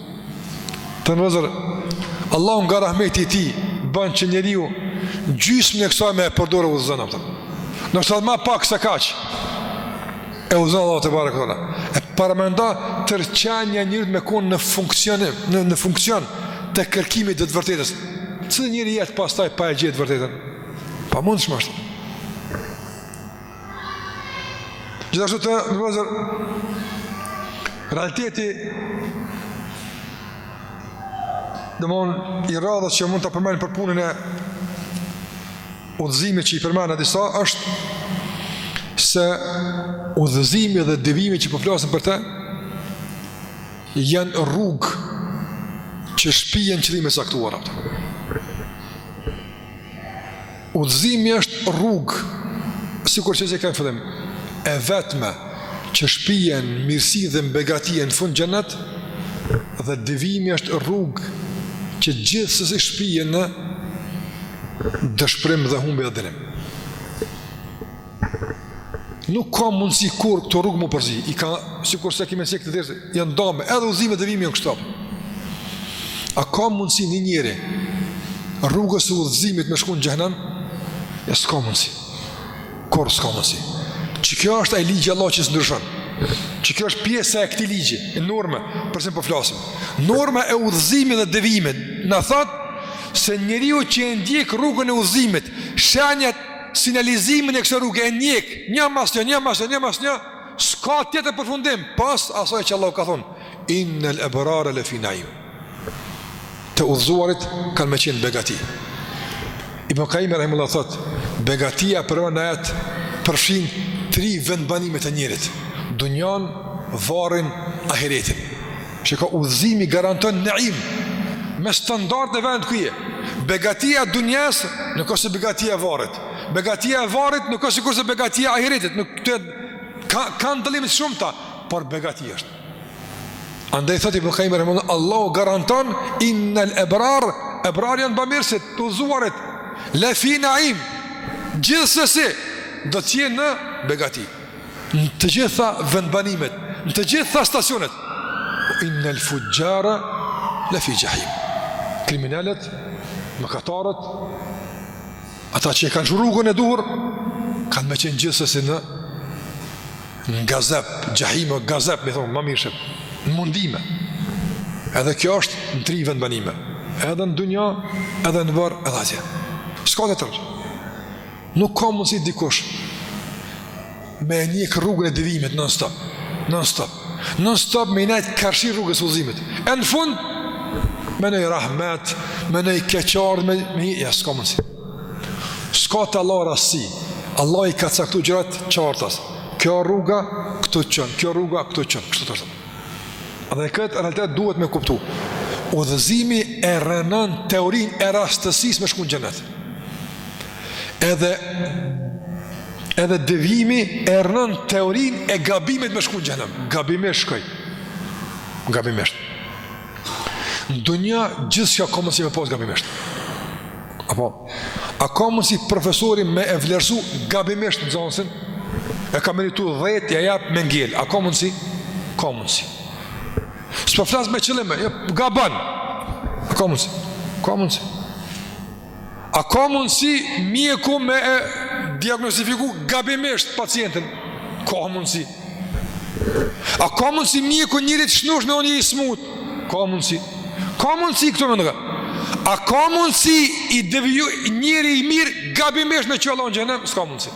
Të nëzër, Allahu nga rahmeti i tij, bën që njeriu, gjysmën e kësaj me e përdorë e udhëzon, a kupton. Ndoshta ma pak se kaq, e udhëzon Allahu tebareke ve teala. E paramendo tërë qenia e njeriut me konë në funksion, në, në funksion të kërkimit dhe të vërtetës. Cili njeri jet pastaj pa e gjetë vërtetën? Pamundshme është. Gjithashtu të nderuar vllezër, realiteti domethënë i radhës që mund ta përmend për punën e udhëzimit që i përmendëm disa është se udhëzimi dhe devimi që po flasim për te janë rrugë që shpijnë në qëllime të caktuara apo. Udhëzimi është rrugë, sikur që cekëm në fillim, e vetme që shpie në mirësi dhe në begati e në fund xhenet, dhe devimi është rrugë që gjithsesi shpie në dëshpërim dhe humbje dhe dënim. Nuk ka mundësi kurrë këto rrugë me u përzi. I ka, sikurse kemi nësik të dirësi, janë të ndame, edhe udhëzimi, devimi janë kështu. A ka mundësi një njeri rrugës së udhëzimit me shku në xhehenem? Jo, s'ka mundësi. Kurrë s'ka mundësi. Qe kjo është ai ligj i Allahut që s'ndryshon. Qe kjo është pjesë e këtij ligji, e norme, për se po flasim. Po norma e udhëzimit dhe devimit na thotë se njeriu që e ndjek rrugën e udhëzimit, shenjat sinjalizimin e kësaj rruge e njek, një mas një, një mas një, një mas një, s'ka tjetër përfundim, pos asaj që Allahu ka thonë, innel ebrare le fi neim, të udhëzuarit kanë me qenë në begati. Ibn Kajimi, rahimehullah, thotë, begatia e përmendur në ajet përfshin tri vendbanimet e njerit, dunjanë, varrin, ahiretin. Çka, udhëzimi garanton neim me standarde vend ku je. Begatia e dunjasë nuk është si begatia e varrit. Begatia e varrit nuk është sikurse begatia e ahiretit, nuk ka, kanë dallime të shumta, por begati është. Andaj thotë Ibn Qayyim rahimehullah, Allahu garanton innel ebrar, ebrar janë bamirësit, të udhëzuarit, le fi neim. Gjithsesi do të jenë në begati. Në të gjitha vendbanimet, në të gjitha stacionet. Inna al-fujjara la fi jahim. Kriminelët, mëkatarët, ata që e kanë lëshu rrugën e duhur, kanë me qenë gjithsesi në në gazep, xhahim, gazep, me thonë, ma mirë shqip, në mundime. Edhe kjo është në tri vendbanime. Edhe në dunja, edhe në vorr, edhe atje. S'ka tjetër. Nuk ka mundësi dikush me e njek rrugën e devimit non stop, non stop, non stop me inat karshi rrugës udhëzimit. E në fund, me noj rahmet, me noj keqardhje, me, me jo, s'ka mundësi. S'ka te Allahu rastësi, Allahu i ka caktu gjërat qartazi. Kjo rruga, këtu çon, kjo rruga, këtu çon, kështu të rëzëm. Dhe këtë realitet duhet me kuptu. Udhëzimi e rrënon teorinë e rastësisë me shku në xhenet. Edhe edhe devijimi e rrënon teorinë e gabimit me shku në xhehenem. Gabimisht shkoj. Gabimisht. Në dunja gjithçka ka mundësi me pas gabimisht. Apo, a ka mundësi profesori me e vlerësu gabimisht nxonësin? E ka meritu dhjetë, ia jep me ngel. A ka mundësi? Ka mundësi. S'po flas me qëllime, jo, gabon. A ka mundësi? Ka mundësi. A ka mundësi mjeku me e diagnostifiku gabimisht pacientin? Ka mundësi. A ka mundësi mjeku njerit të shnoshë me i thonë je i smutë? Ka mundësi. Ka mundësi këto me ndërru. A ka mundësi i deviju njeri i mirë gabimisht me e çu Allahu në xhehenem? S'ka mundësi.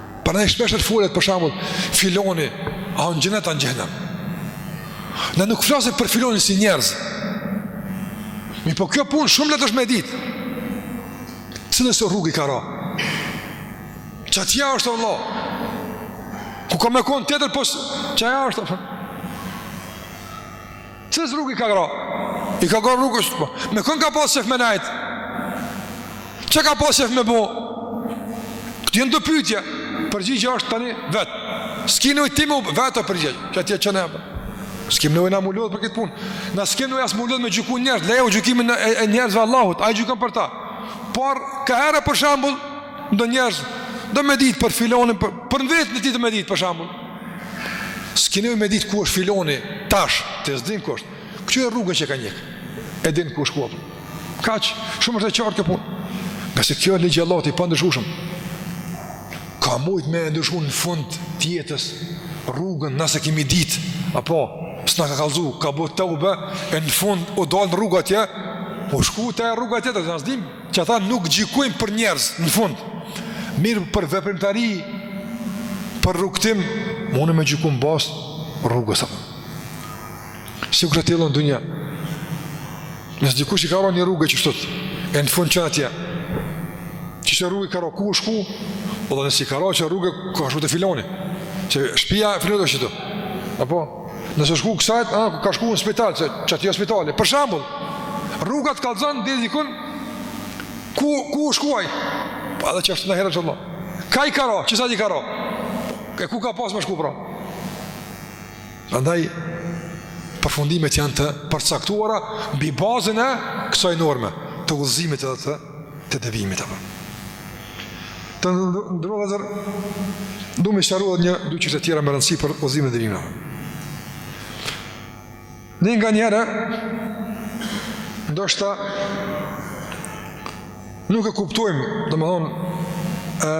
Prandaj shpeshherë folet për shembull, filoni, a në xhenet, a në xhehenem. Na nuk flasim për filonin si njerëz. Mirëpo kjo punë shumë lehtë është me ditë. Cilës rrugë i ka ra? Qatje është o vlla. Ku ka me konë tjetër, po qaja është o Cilës rrugë i ka ra? I ka ra rrugës po. Me kënë ka pasë qef me nejtë? Çka ka pasë qef me bo? Këto jonë dy pytje. Përgjigja është tani vetë. S'ki nevojë ti me u vetë o përgjigja. Qatje që ne e s'kim nevojë na m'u lodh për këtë punë. Na s'kim nevojë as m'u lodh me gjyku njerëz, leja gjykimin e, e njerëzve Allahut, ai gjykon për ta. Por ka herë për shembull do njerëz do me ditë për filonin për për veten e ti do me ditë për shembull. S'ki nevojë me ditë ku është filoni tash, të s'dim ku është. Kqyre rrugën që ka njek, e din ku është ku apë. Kaq, shumë është e qartë kjo punë. Ngase kjo o ligji i Allahut, i pandryshushëm. Ka mujtë me e ndryshu në fund të jetës rrugën, na s'e kemi ditë, apo, s'na ka kallzu, ka bo teube, e në fund, u dalë në rrugë atje, u shku te rruga tjetër, na s'dim, Qata nuk gjykojmë për njerëz, në fund. Mirë për veprimtari, për rrugëtim, mun me gjyku n'bazë rrugës. Sikur edhe në dunja. Nëse dikush i ka ra një rruge qështu, e në fund çon atje. Cilës rrugë i ka ra ku u shku, edhe nëse i ka ra qësaj rruge, ka shku te filoni. Se shpia e filonit osht qitu. Apo? Nëse shku kësajt, a, ka shku në spital, se qatje o spitali. Për shembull, rruga t'kallxon dikun, ku, ku u shku ai? Po edhe qështu në ahiret vlla. Kah i ka ra, qësaj i ka ra? E ku ka pas me shku pra? Prandaj, përfundimet janë të përcaktuara, mbi bazën e kësaj norme, të udhëzimit edhe të. të devimit apo. Të nderuar vëllezër du me sqaru një dy çështje të tjera me rëndësi për udhëzimin e devimit. Ne nganjëherë ndoshta nuk e kuptojmë, domethënë ë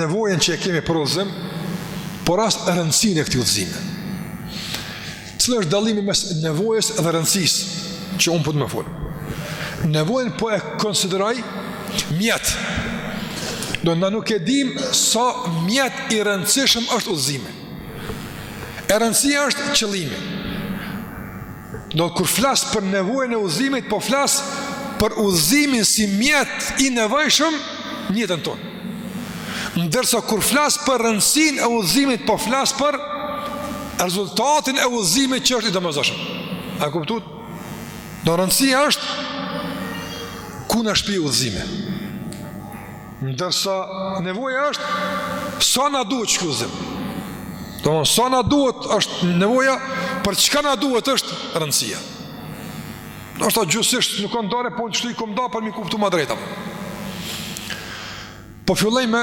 nevojën që e kemi për udhëzim, por as rëndësinë e këtij udhëzimi. Cili është dallimi mes nevojës dhe rëndësisë që unë po du me fol? Nevojën po e konsideroj mjet. Domethënë nuk e dim sa mjetë i rëndësishëm është udhëzimi. E rëndësia është qëllimi. Domethënë kur flas për nevojën e udhëzimit, po flas për udhëzimin si mjet i nevojshëm n'jetën tonë. Ndërsa kur flas për rëndësinë e udhëzimit, po flas për rezultatin e udhëzimit që është i domosdoshëm. A kuptuat? Do rëndësia është ku na shpie udhëzimi. Ndërsa nevoja është sa na duhet ky udhëzim. Do të sa na duhet është nevoja për çka na duhet është rëndësia. Do të thotë gjuhësisht nuk kanë dallim po kështu i kom da për me i kuptu ma drejt. Po filloj me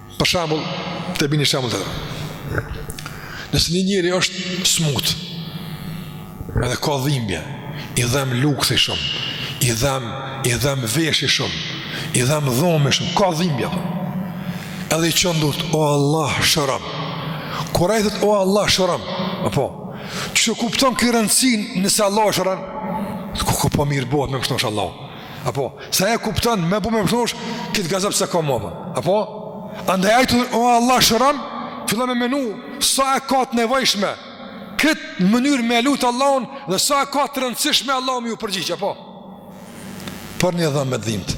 Për shembull, ta bini shembull tjetër. Nëse një njeri është smut, edhe ka dhimbje, i dhem lukthi shumë, i dhem, i dhem veshi shumë, i dhem dhomi shumë, ka dhimbje, dhe. edhe i çon durt, o Allah, shërom. Kur ai thot, o Allah, shërom, apo, e kupton këtë rëndësi nëse Allahu e shëron, kuku po mirë bëhet me m'pshtu Allahu. Apo, sa e kupton, me bu me pshtu prej këtij gazepi s'ka ma. Apo, andaj ai tu o Allah shërom, fillon me menu, sa e ka të nevojshme, këtë mënyrë me e lut Allahun, dhe sa e ka të rëndësishme Allahu me iu përgjigj, apo. Për një dhomb me t'dhimt.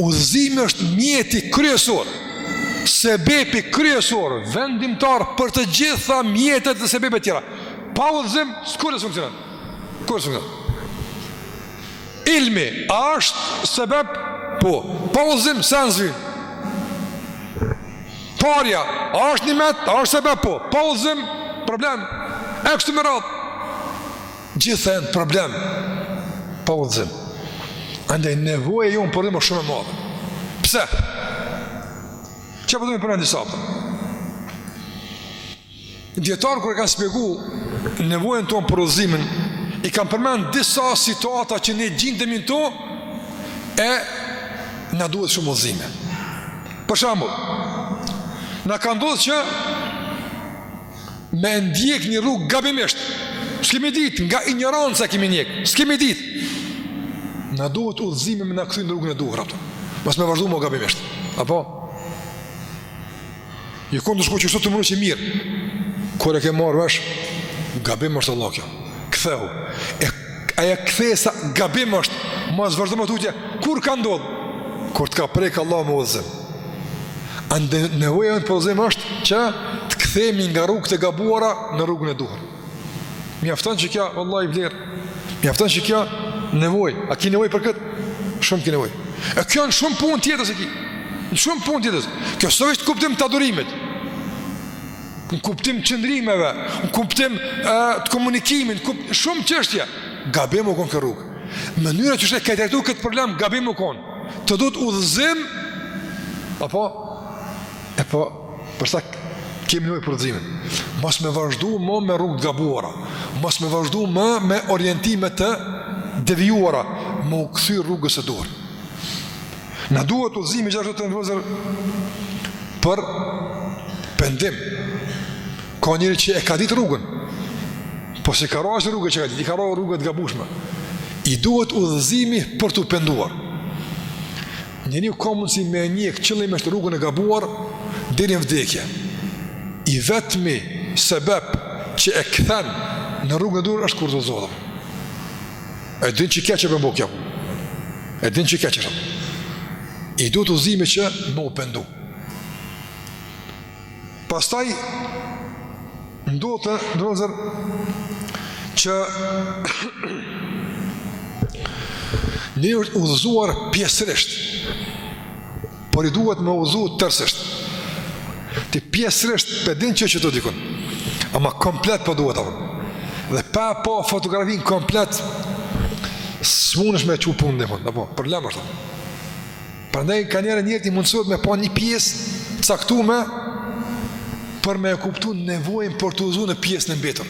Udhëzimi është mjeti kryesor, sebepi kryesor, vendimtar për të gjitha mjetet dhe sebepet tjera. Pa udhëzim, kurrgjë s'funksionon. Kurrgjë s'funksionon. Ilmi, a është sebep? Po. Pa udhëzim, sen s'vyn. Parja, a është një mjet? A është sebep? Po. Pa udhëzim, problem. E kështu me radhë. Gjitha janë problem pa udhëzim. Andaj nevoja jonë për udhëzim është shumë e madhe. Pse? Qe po du me përmend disa për. Djetarë kur e kanë spjegu nevojën tonë për udhëzimin, i kanë përmend disa situata që ne gjindemi në to, e na duhet shumë udhëzimi. Për shembull, na ka ndodh që me ndjek një rrugë gabimisht. S'kemi ditë, nga injoranca kemi ndjek. S'kemi ditë. Na duhet udhëzimi me na kthy në rrugën e duhur, apo. Mos me vazhdu mo gabimisht. Apo? Një kundë shku që shtu të mërë që mirë. Kur e ke marrë vesh, gabim është vallah kjo. Kthehu. E, aja kthesa gabim është, mos vazhdu më tutje. Kur ka ndodh? Kur të ka prek Allahu me udhëzim. Andaj nevoja për udhëzim është që të kthehemi nga rrugë të gabuara në rrugën e duhur. Mjafton që kjo, vallahi vlerë, mjafton që kjo nevojë, a ki nevojë për këtë? Shumë ki nevojë. E kjo në shumë punë tjetër e ki, në shumë punë tjetër. Kjo s'o veç në kuptim të adurimit, në kuptim të qëndrimeve, në kuptim e, të komunikimit, kupt, shumë çështje. Gabim u konë kjo rrugë. Mënyra qysh e ke trajtu këtë problem gabim u konë. Të duhet udhëzim, apo, e po, për sa kemi nevojë për udhëzimin. Mos me vazhdu mo me rrugë të gabuara, mos me vazhdu mo me orientime të devijuara, me u kthy rrugës së duhur. Na duhet udhëzimi gjithashtu të nderuar vëllezër për pendim. Ka njeri që e ka ditë rrugën, po s'i ka ra asaj rruge që e ka ditë, i ka ra rrugës të gabushme. I duhet udhëzimi për t'u penduar. Njeriu ka mundësi me e ndjek qëllimisht rrugën e gabuar, deri në vdekje. I vetmi sebep që e kthen në rrugën e duhur është kur t'udhëzohet. E din që keq është për mu kjo. E din që keq është shumë. I duhet udhëzimi që me u pendu. Pastaj ndodh të nderuar vëllezër që njeri është udhëzuar pjesërisht por i duhet me u udhëzu tërësisht ti pjesërisht pe din që qe tu dikun ama komplet po duhet ap edhe pa e pa fotografin komplet s'mundesh me çu punë dikun apo për lemër të Prandaj kaniherë njerit i mundësohet me pa një pjesë t'caktume por me e kuptu nevojën për t'u udhëzu në pjesën e mbetur.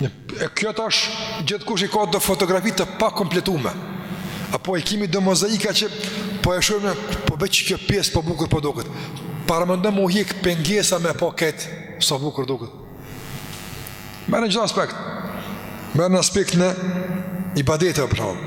Në, e kjo tash gjithkush i ka do fotografi të pakompletume. Apo e kimi do mozaika që po e shumë, po veç kjo pjesë sa bukur po duket. Paramendo me u hjek pengesa me pa këtë, sa bukur duket. Merre në çdo aspekt. Merre në aspekt në ibadete, për shembull.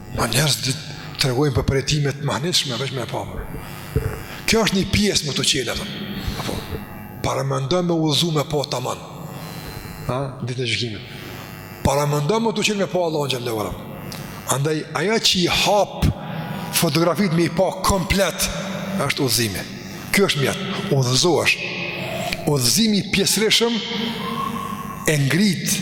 Ma njerëz tregojnë për përjetime të mahnitshme, veç me pa. Kjo është një pjesë me t'u çel, atëm. Apo, paramendo me u udhëzu me pa taman. Ha, ditën e gjykimit. Paramendo me t'u çel me pa Allahun gjellë vërëm. Andaj, ajo që i hap fotografitë me i pa komplet, është udhëzimi. Kjo është mjet, udhëzohesh. Udhëzimi i pjesërishëm e ngrit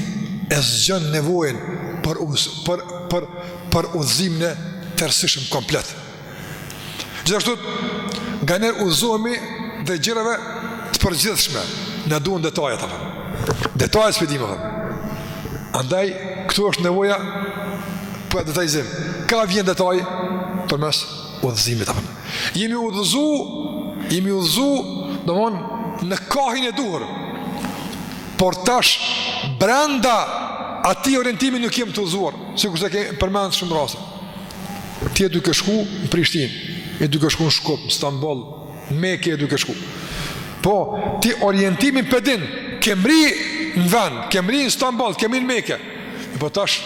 e zgjon nevojën për udhës, për për për udhëzimin e tërësishëm komplet. Gjithashtu nganjëherë udhëzohemi dhe gjërave të përgjithshme, na duhen detajet apo. Detajet s'p'i dimë apo. Andaj këtu është nevoja për detajzim. Ka vjen detaji përmes udhëzimit apo. Jemi udhëzu, jemi udhëzu, do mon, në kahin e duhur, por tash brenda atij orientimi nuk jem të udhëzuar, sikurse ke përmendë shumë raste. Ti je duke shku në Prishtin, je duke shku në Shkup, në Stambol, në Meke je duke shku. Po, ti orientimin p'e din, ke mrri në vend, ke mrri në Stambol, ke mrri në Meke, po tash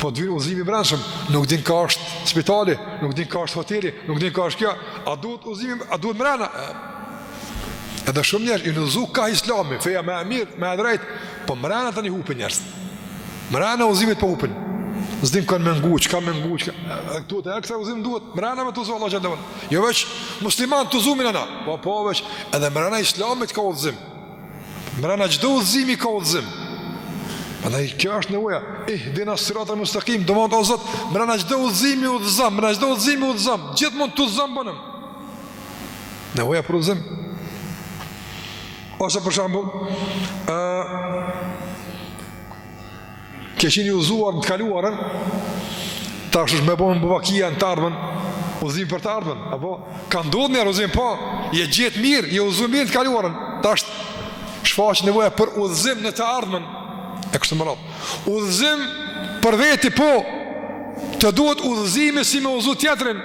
Po të vyn udhzimi i brendshëm, nuk din ka është spitali, nuk din ka është hoteli, nuk din ka është kjo, a duhet udhzimi, a duhet mrena? Edhe shumë njerëz janë udhzu ka islami, feja me e mirë, me e drejt, po mrena tani hupin njerëz. Mrena udhzimit po hupin. S'din kan me ngu, çka me ngu, çka... Edhe këtu të ekstra udhzim duhet, mrena me të udhzu, Allah gjendevën. Jo veç, musliman të uzu minë po, po veç, edhe mrena islamit ka udhzim. Mbrana çdo udhëzimi ka udhëzim. Prandaj kjo është nevoja. Ihdina siratal mustakim, do mon o Zot, mbrana çdo udhëzimi udhëzom, mbrana çdo udhëzimi udhëzom, gjithmonë të udhëzum bënëm. Nevoja për udhëzim. Ose për shembull, ë Ke qenë i udhëzuar në të kaluarën, tash është me bo vaki në të ardhmen, udhëzim për të ardhmen, apo ka ndodhur një udhëzim po, je gjet mirë, je udhëzuar mirë në të kaluarën, tash shfaqet nevoja për udhëzim në të ardhmen. E kështu me radhë. Udhëzim për veti po të duhet udhëzimi si me udhëzu tjetrin.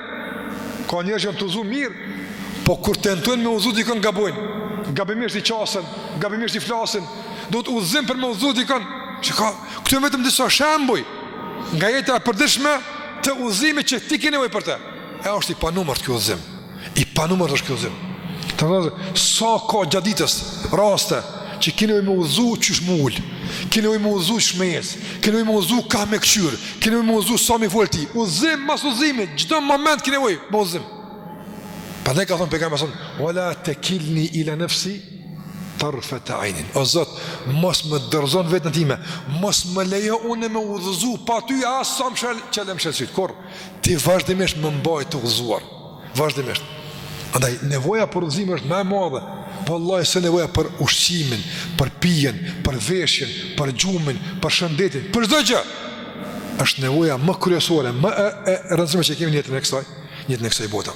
Ka njerëz janë të udhëzu mirë, po kur tentojnë me udhëzu dikon gabojnë. Gabimisht i qasen, gabimisht i flasin, duhet udhëzim për me udhëzu dikon, që ka, këtu e vetëm disa shembuj, nga jeta e përditshme të udhëzimit që ti ke nevojë për te, e është i panumërt ky udhëzim, i panumërt është ky udhëzim, të vëzë, sa ka gjatë ditës, raste, që ke nevojë me udhëzu qysh m'u ul, ke nevojë me udhëzu qysh me ec, ke nevojë me udhëzu kah me këqyr, ke nevojë me udhëzu sa me folë ti, udhëzim, mas udhëzimi, çdo moment ke nevojë me udhëzim, prandaj ka thonë, Pejgamberi jonë, wala tekilni ila nëfsi, Tarfete ajnin O Zot, mos më dorëzo n'veten time Mos më lejo une me udhëzu Pa ty as sa me mshel çel me mshel sytë Kurr, ti vazhdimisht më mbaj të udhëzuar Vazhdimisht Andaj, nevoja për udhëzimin është më e madhe Vallahi se nevoja për ushqimin Për pijen, për veshjen Për gjumin, për shëndetin Për çdo gjë është nevoja më kryesore Më e, e rëndësishme që kemi n'jetën e kësaj N'jetën e kësaj bote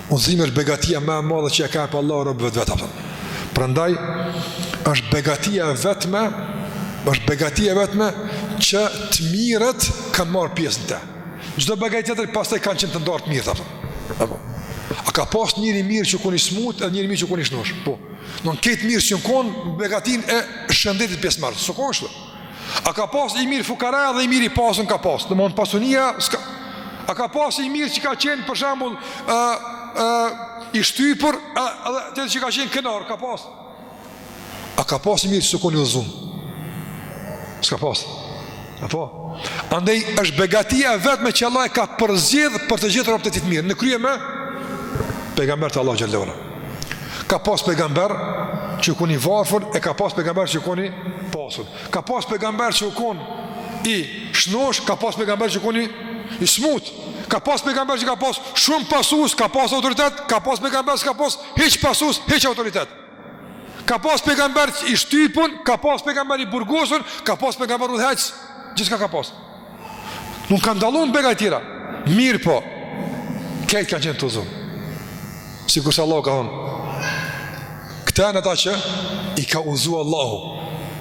Udhëzimi është begatia më e madhe që e ka jep Allahu robëve të vet, apo? Prandaj është begatia e vetme, është begatia e vetme që të mirët kanë marr pjesë n'te. Çdo begati tjetër pastaj kanë qenë të ndarë të mirët, apo. A ka pas njeri i mirë që u kon i smut edhe njeri i mirë që u kon i shnosh? Po. Nuk krejt të mirët që kon begatinë e shëndetit pjesëmarr. S'u kon kështu. A ka pas i mirë fukara edhe i mirë i pasun ka pas, domethënë pasunia, ska... a ka pas i mirë që ka qenë për shembull e, e, i shtypur, a, a, dhe që ka qenë krenar, ka pas. A ka pas i mirë që s'u kon i udhzum? S'ka pas. Apo? Andaj është begatia e vetme që Allah e ka përzgjedh për të gjithë robt e tij të mirë, në krye me pejgamberët e Allahut xhele ve ala. Ka pas pejgamber që u kon i varfër e ka pas pejgamber që u kon i pasur. Ka pas pejgamber që u kon i shnosh, ka pas pejgamber që u kon i smut. Ka pas pejgamber që ka pas shumë pasus, ka pas autoritet, ka pas pejgamber që s'ka pas hiç pasus, hiç autoritet. Ka pas pejgamber i shtypun, ka pas pejgamber i burgosun, ka pas pejgamber udhëheq, gjithçka ka pas. Nuk kanë dallu në begati tjera. Mirëpo, krejt kanë qenë të udhzum. Sikurse Allahu ka thonë, këta janë ata që i ka udhzu Allahu.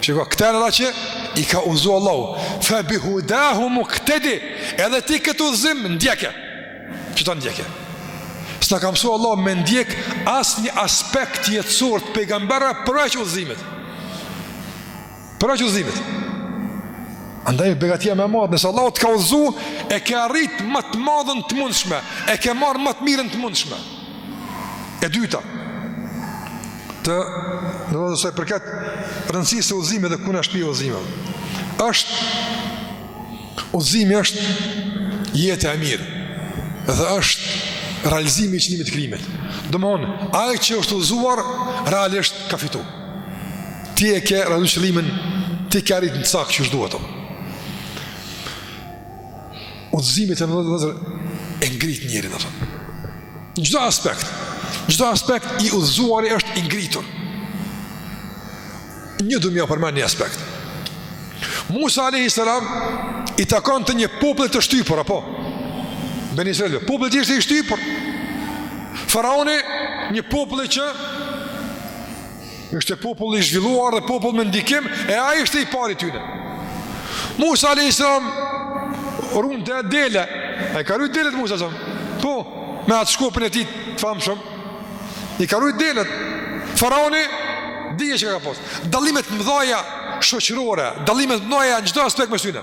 Shiko, këta janë ata që i ka udhzu Allahu. Fe bi hudahumu ktedih, edhe ti këtë udhzim ndjeke. Qeta ndjeke. S'na ka msu Allahu me ndjekë asnjë aspekt jetësor të pejgamberëve përveç udhzimit. Përveç udhëzimit. Andaj begatia më e madhe, nëse Allahu të ka udhëzu, e ke arrit më të madhën të mundshme, e ke marr më të mirën të mundshme. E dyta, të ndershëm, sa i përket rëndësisë së udhzimit dhe ku na shpie udhzimi është, udhzimi është jeta e mirë dhe është realizimi i qëllimit të krijimit, domethonë ai që është i udhëzuar realisht ka fitu Ti e ke realizu qëllimin, ti ke arrit në cak që ashtu duhet. Udhëzimi, të ndershëm, edhe e ngrit njeriun, domethonë. Çdo aspekt, në çdo aspekt i udhëzuari është i ngritur. Unë du me ja përmend një aspekt. Musa a.s. i takonte një populli të shtypur, apo? Beni Israilve, popull i shtypur. Faraoni, një populli që Ishte popull i zhvilluar dhe popull me ndikim e ai ishte i pari i tyne. Musa alejhi selam runte dele, a i ka rujt delet Musa alejhi selam, po, me atë shkopin e tij të famshëm, i ka rujt delet, faraoni, dhije që ka pas, dallime të mëdhaja shoqërore, dallime të mëdhaja në çdo aspekt mes tyne.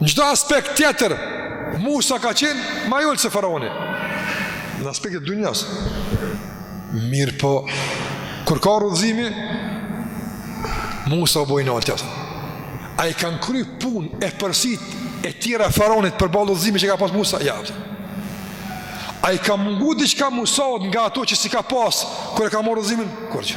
Në çdo aspekt tjetër, Musa ka qenë ma i ulët se faraoni. Në aspekt të dunjasë. Mirëpo, kur ka ardh udhëzimi, Musa u bo i naltë. A i kanë kry punë epërsitë e tjera faraonit përballë udhëzimit që ka pas Musa? Jo, pra. A i ka mungu diçka Musaut nga ato që s'i ka pas kur e ka marrë udhëzimin? Kurgjë.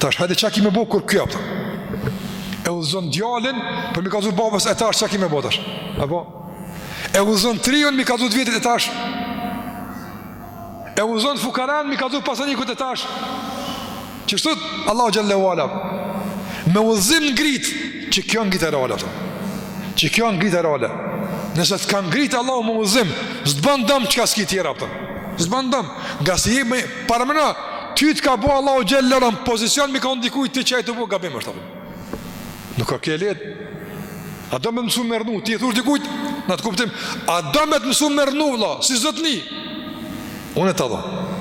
Tash hajde çka kimë bëu kur ky apo. E udhëzon djalin për me i kallzu babës e tash çka ki me bo tash. Apo e udhëzon të riun me i kallzu të vjetrit e tash. E udhëzon fukaranë me i kallzu pasanikut e tash. Qështu Allahu xhelle ue ala me udhëzim ngrit që kjo ngritje reale që kjo ngritje reale nëse të ka ngrit Allahu me udhëzim s'të bën dëm çka s'ki tjera pëtëm s'të bën dëm ngase jemi parmëna Ty të ka bo Allahu xhelle ue ala në pozicion me i thanë dikujt qajo çka po bon gabim është apë. Nuk ka qenë lehtë. A do me të mësu me rrnu, t'i thush dikujt n'at kuptim, a do me të mësu me rrnu, vlla, si zotni. Unë e di,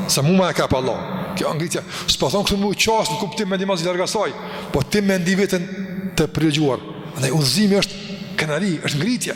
se mu m'ka dhanë Allah. Kjo â ngritja, s'po thom kështu mu qasë në kuptim me një mazë i largasaj, po ti me ndi veten të privilegjuar. Andaj, udhëzimi është krenari, është ngritja.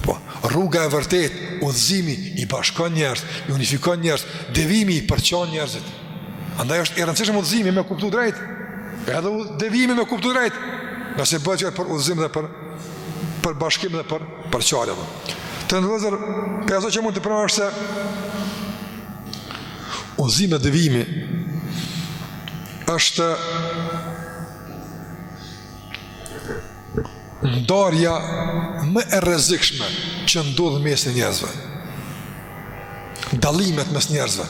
Apo, rruga e vërtetë, udhëzimi i bashkon njerëz, i unifikon njerëz, devimi i përçon njerëzit. Andaj është i rëndësishëm udhëzimi me kuptu drejt, edhe devimi me kuptu drejt, ngase bëhet që për udhëzim dhe për, për bashkim dhe për përçarje. Të nderuar vëllezër, prej asaj që mund të përmendet është se udhëzimi dhe devimi është Ndarja më e rrezikshme që ndodh në mesin e njerëzve. Dallimet mes njerëzve.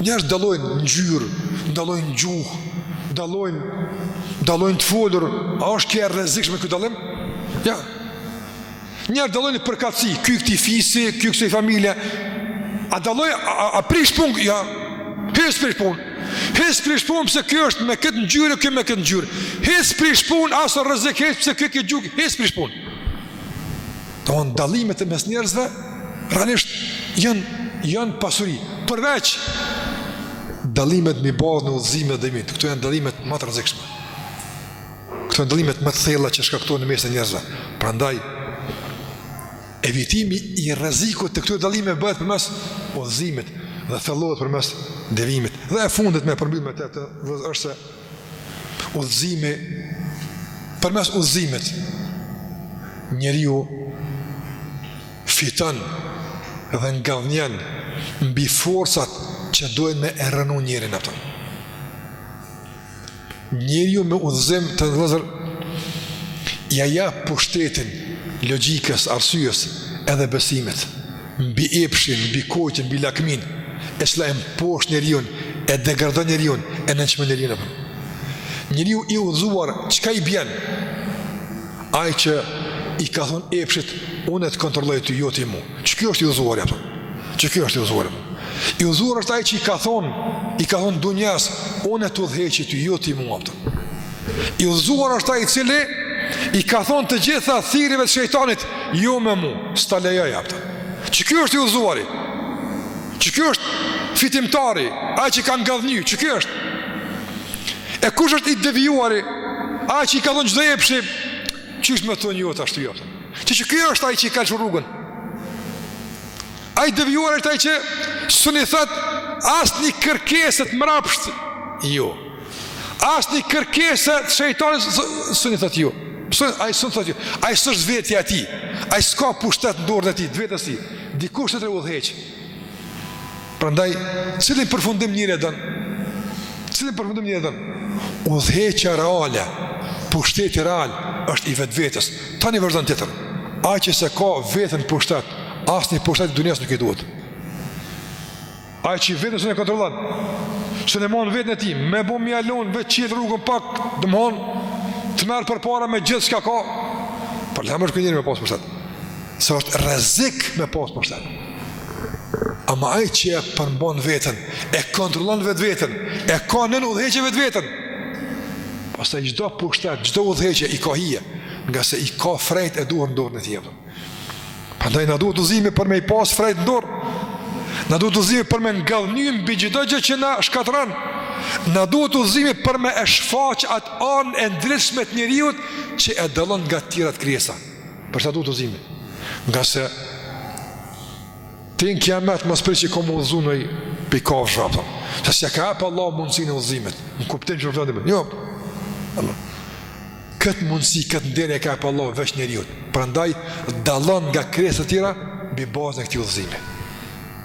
Njerëzit dallojnë në ngjyrë, dallojnë në gjuhë, dallojnë dallojnë të folur, a është kjo e rrezikshme ky dallim? Jo. Njerëz dallojnë përkatësi, ky këtij fisi, ky kësaj familje, a dalloj, a, a, a prish punë, jo, hiç s'prish punë, hiç s'prish punë pse kjo është me këtë ngjyrë, kjo me këtë ngjyrë, hiç s'prish punë, s'â rrezik hiç pse ky këtë gjuhë, hiç s'prish punë. Tana dallimet mes njerëzve, realisht janë, janë pasuri, përveç dallimet mbi bazën e udhëzimit, devimit, këto janë dallimet ma të rrezikshme. Këto janë dallimet më të thella që shkaktohen në mes të njerëzve. Prandaj evitimi i rrezikut të këtyre dallimeve bëhet përmes udhëzimit dhe thellohet përmes devimit. Dhe e fundit me përmbyll me të është se udhëzimi përmes udhëzimit njeriu fiton dhe ngadhënjen mbi forcat që dojnë me e rrënu njerin e Njeriu me udhëzim të vëllazër ia jep pushtetin logjikës, arsyes edhe besimit. Mbi epshin, mbi të keqen, mbi lakminë, e cila e mposht njeriun, e degradon njeriun, e nënçmon njeriun. Njeriu i udhëzuar çka i bjen? Ai që i ka thon epshit, unë të kontrolloj ty, jo ti mu. Që kjo është i uzuar, jepëtëm. Që kjo është i uzuar, jepëtëm. I uzuar është ajë që i ka thonë, i ka thonë dunjas, unë e të dheqit, ju jo ti mua, jepëtëm. I uzuar është ajë cili, i ka thonë të gjitha thirive të shejtanit, jo me mu, s'ta leja, jepëtëm. Që kjo është i uzuar, Që kjo është fitimtari, ajë që kanë gadhni, që kjo është. E kush është i devijuari, ajë që i ka thonë që dhe jepëshim, që është me të një jo të ashtu, jepëtëm. Qe qeky është ai që e ka lshu rrugën. E i devijuar është ai që s'mun i thotë asnjë kërkese të mrapshtë jo. Asnjë kërkese të shejtanit s'mun i thotë jo. Pse ai s'mun thotë jo. Ai s'është vetja e tij. Ai s'ka pushtet në dorën e tij, të vetes tij. Dikush tjetër udhëheq. Prandaj, cilin përfundim njëri e don? Cilin përfundim njëri e don? Udhëheqja reale, pushteti real është i vetvetes. Tani vazhdon tjetër. Ai që s'e ka veten në pushtet, asnjë pushtet i dunjas nuk i duhet. Ai që veten s'mun e kontrollon, s'mun e mun veten e tij, me bo me ia lon veç çelë rrugën pak, domethonë të merr përpara me gjithë çka ka. Problem është ky njeri me pas pushtet. Se është rrezik me pas pushtet. Ama ai që e përmban veten, e kontrollon vetveten, e ka nën udhëheqje vetveten. Pastaj çdo pushtet, çdo udhëheqje i ka hije, ngase i ka frejt e duhur në dorën e tij. Prandaj na duhet udhëzimi për me i pas frejt në dorë. Na duhet udhëzimi për me ngadhënjy mbi çdo gjë që na shkatërron. Na duhet udhëzimi për me e shfaq atë anë e ndritshme të njeriut që e dallon nga të tjerat krijesa. Përse duhet udhëzimi? Ngase ti në kiamet mos prit që ka me u udhëzu noj pej kafshëve, a kupton, se s'e ka jep Allahu mundësinë e udhëzimit, në kuptim që më fëtë jo. Këtë mundësi, këtë nder e ka jep Allahu veç njeriut. Prandaj, dalon nga krijesat e tjera, mbi bazën e këtij udhëzimi.